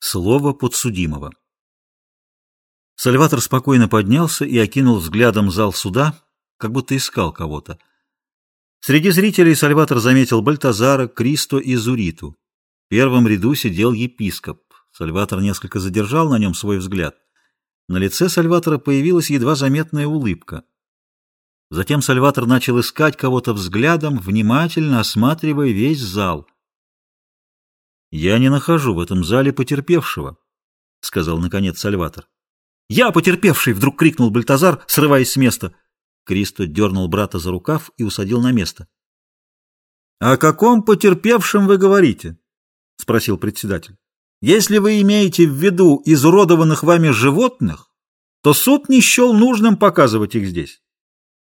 Слово подсудимого. Сальватор спокойно поднялся и окинул взглядом зал суда, как будто искал кого-то. Среди зрителей Сальватор заметил Бальтазара, Кристо и Зуриту. В первом ряду сидел епископ. Сальватор несколько задержал на нем свой взгляд. На лице Сальватора появилась едва заметная улыбка. Затем Сальватор начал искать кого-то взглядом, внимательно осматривая весь зал — «Я не нахожу в этом зале потерпевшего», — сказал, наконец, Сальватор. «Я потерпевший!» — вдруг крикнул Бальтазар, срываясь с места. Кристо дернул брата за рукав и усадил на место. «О каком потерпевшем вы говорите?» — спросил председатель. «Если вы имеете в виду изуродованных вами животных, то суд не счел нужным показывать их здесь.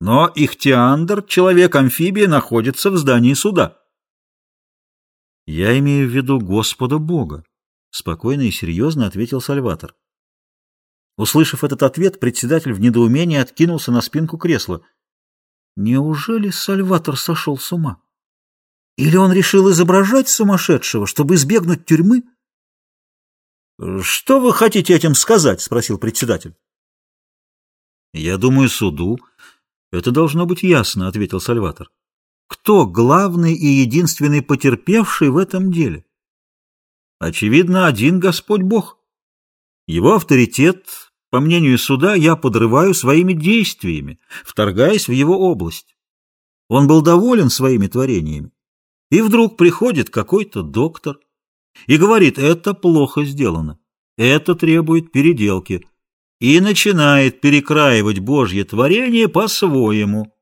Но Ихтиандр, человек-амфибия, находится в здании суда». «Я имею в виду Господа Бога», — спокойно и серьезно ответил Сальватор. Услышав этот ответ, председатель в недоумении откинулся на спинку кресла. Неужели Сальватор сошел с ума? Или он решил изображать сумасшедшего, чтобы избегнуть тюрьмы? «Что вы хотите этим сказать?» — спросил председатель. «Я думаю, суду это должно быть ясно», — ответил Сальватор. Кто главный и единственный потерпевший в этом деле? Очевидно, один Господь Бог. Его авторитет, по мнению суда, я подрываю своими действиями, вторгаясь в его область. Он был доволен своими творениями. И вдруг приходит какой-то доктор и говорит, это плохо сделано, это требует переделки, и начинает перекраивать Божье творение по-своему.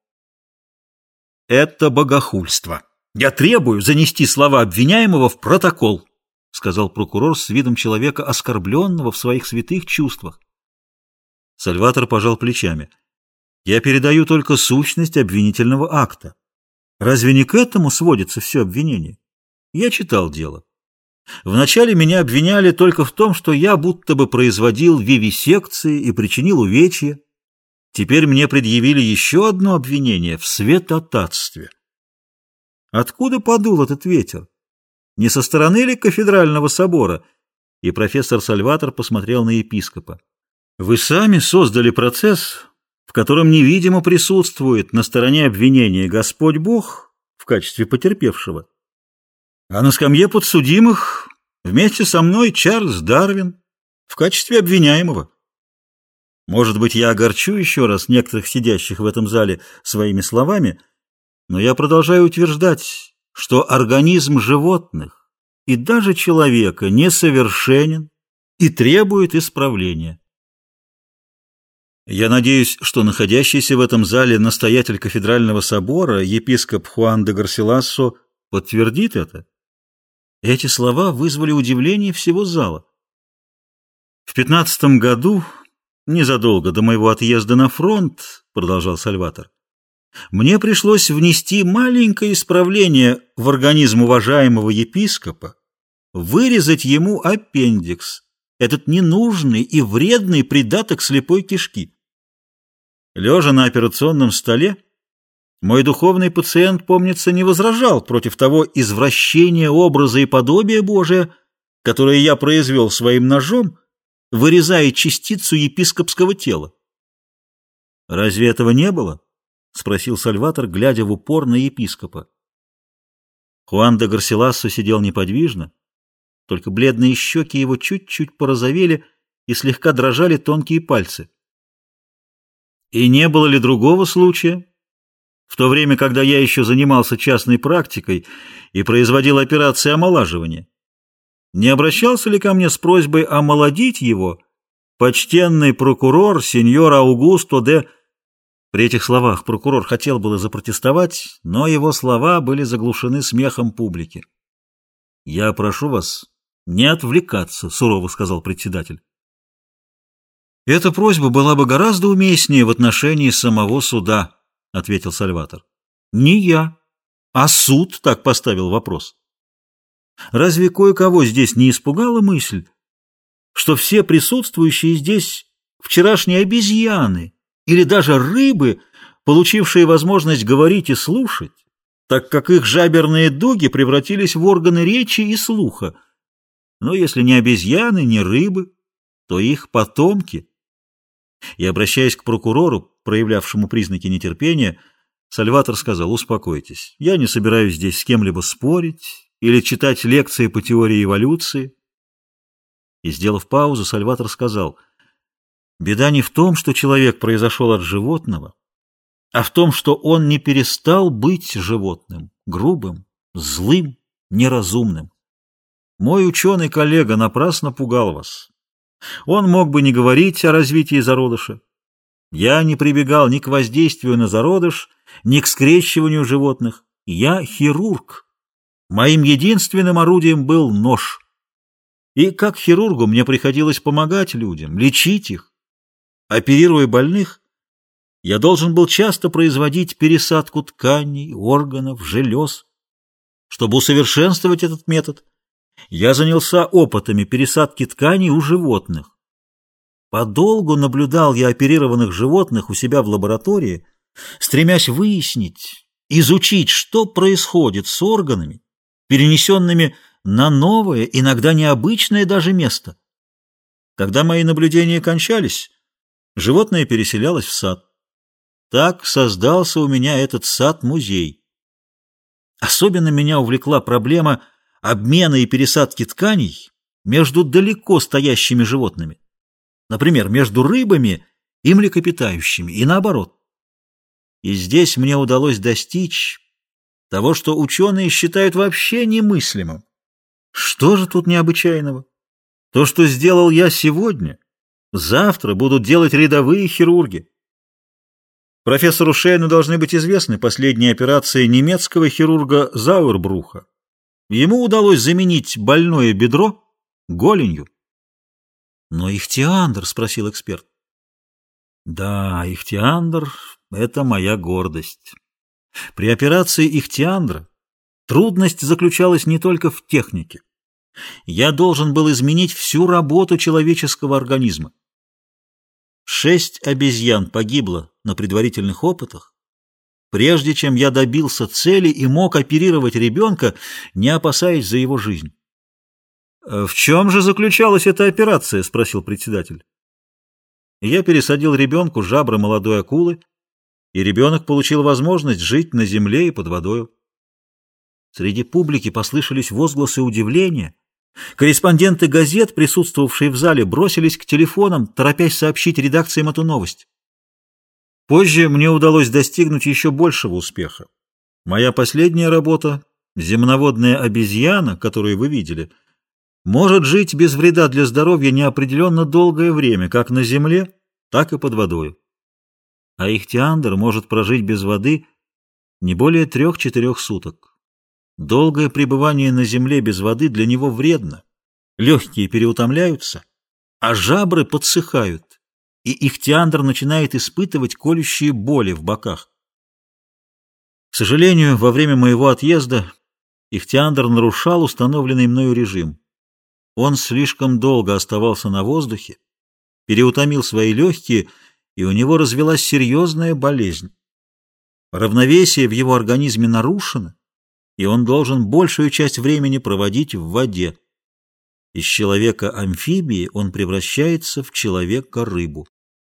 Это богохульство. Я требую занести слова обвиняемого в протокол, сказал прокурор с видом человека, оскорбленного в своих святых чувствах. Сальватор пожал плечами. Я передаю только сущность обвинительного акта. Разве не к этому сводится все обвинение? Я читал дело. Вначале меня обвиняли только в том, что я будто бы производил вивисекции и причинил увечья. Теперь мне предъявили еще одно обвинение в светотатстве. Откуда подул этот ветер? Не со стороны ли кафедрального собора? И профессор Сальватор посмотрел на епископа. Вы сами создали процесс, в котором невидимо присутствует на стороне обвинения Господь Бог в качестве потерпевшего. А на скамье подсудимых вместе со мной Чарльз Дарвин в качестве обвиняемого. Может быть, я огорчу еще раз некоторых сидящих в этом зале своими словами, но я продолжаю утверждать, что организм животных и даже человека несовершенен и требует исправления. Я надеюсь, что находящийся в этом зале настоятель кафедрального собора, епископ Хуан де Гарсилассо, подтвердит это. Эти слова вызвали удивление всего зала. В пятнадцатом году Незадолго до моего отъезда на фронт, продолжал Сальватор, мне пришлось внести маленькое исправление в организм уважаемого епископа, вырезать ему аппендикс, этот ненужный и вредный придаток слепой кишки. Лежа на операционном столе, мой духовный пациент, помнится, не возражал против того извращения образа и подобия Божия, которое я произвел своим ножом, вырезая частицу епископского тела. «Разве этого не было?» — спросил Сальватор, глядя в упор на епископа. Хуан де Гарсилассо сидел неподвижно, только бледные щеки его чуть-чуть порозовели и слегка дрожали тонкие пальцы. И не было ли другого случая? В то время, когда я еще занимался частной практикой и производил операции омолаживания, не обращался ли ко мне с просьбой омолодить его почтенный прокурор сеньор Аугусто де... При этих словах прокурор хотел было запротестовать, но его слова были заглушены смехом публики. «Я прошу вас не отвлекаться», — сурово сказал председатель. «Эта просьба была бы гораздо уместнее в отношении самого суда», — ответил Сальватор. «Не я, а суд так поставил вопрос». Разве кое-кого здесь не испугала мысль, что все присутствующие здесь вчерашние обезьяны или даже рыбы, получившие возможность говорить и слушать, так как их жаберные дуги превратились в органы речи и слуха? Но если не обезьяны, не рыбы, то их потомки. И, обращаясь к прокурору, проявлявшему признаки нетерпения, Сальватор сказал, успокойтесь, я не собираюсь здесь с кем-либо спорить или читать лекции по теории эволюции. И, сделав паузу, Сальватор сказал, беда не в том, что человек произошел от животного, а в том, что он не перестал быть животным, грубым, злым, неразумным. Мой ученый-коллега напрасно пугал вас. Он мог бы не говорить о развитии зародыша. Я не прибегал ни к воздействию на зародыш, ни к скрещиванию животных. Я хирург. Моим единственным орудием был нож. И как хирургу мне приходилось помогать людям, лечить их. Оперируя больных, я должен был часто производить пересадку тканей, органов, желез. Чтобы усовершенствовать этот метод, я занялся опытами пересадки тканей у животных. Подолгу наблюдал я оперированных животных у себя в лаборатории, стремясь выяснить, изучить, что происходит с органами, перенесенными на новое, иногда необычное даже место. Когда мои наблюдения кончались, животное переселялось в сад. Так создался у меня этот сад-музей. Особенно меня увлекла проблема обмена и пересадки тканей между далеко стоящими животными. Например, между рыбами и млекопитающими, и наоборот. И здесь мне удалось достичь того, что ученые считают вообще немыслимым. Что же тут необычайного? То, что сделал я сегодня, завтра будут делать рядовые хирурги. Профессору Шейну должны быть известны последние операции немецкого хирурга Зауэрбруха. Ему удалось заменить больное бедро голенью. Но Ихтиандр, спросил эксперт. Да, Ихтиандр — это моя гордость. При операции Ихтиандра трудность заключалась не только в технике. Я должен был изменить всю работу человеческого организма. Шесть обезьян погибло на предварительных опытах, прежде чем я добился цели и мог оперировать ребенка, не опасаясь за его жизнь. «Э, «В чем же заключалась эта операция?» – спросил председатель. Я пересадил ребенку жабры молодой акулы, и ребенок получил возможность жить на земле и под водою. Среди публики послышались возгласы удивления. Корреспонденты газет, присутствовавшие в зале, бросились к телефонам, торопясь сообщить редакциям эту новость. Позже мне удалось достигнуть еще большего успеха. Моя последняя работа, земноводная обезьяна, которую вы видели, может жить без вреда для здоровья неопределенно долгое время, как на земле, так и под водой. А ихтиандр может прожить без воды не более трех-четырех суток. Долгое пребывание на земле без воды для него вредно. Легкие переутомляются, а жабры подсыхают и Ихтиандр начинает испытывать колющие боли в боках. К сожалению, во время моего отъезда Ихтиандр нарушал установленный мною режим. Он слишком долго оставался на воздухе, переутомил свои легкие, и у него развелась серьезная болезнь. Равновесие в его организме нарушено, и он должен большую часть времени проводить в воде. Из человека-амфибии он превращается в человека-рыбу.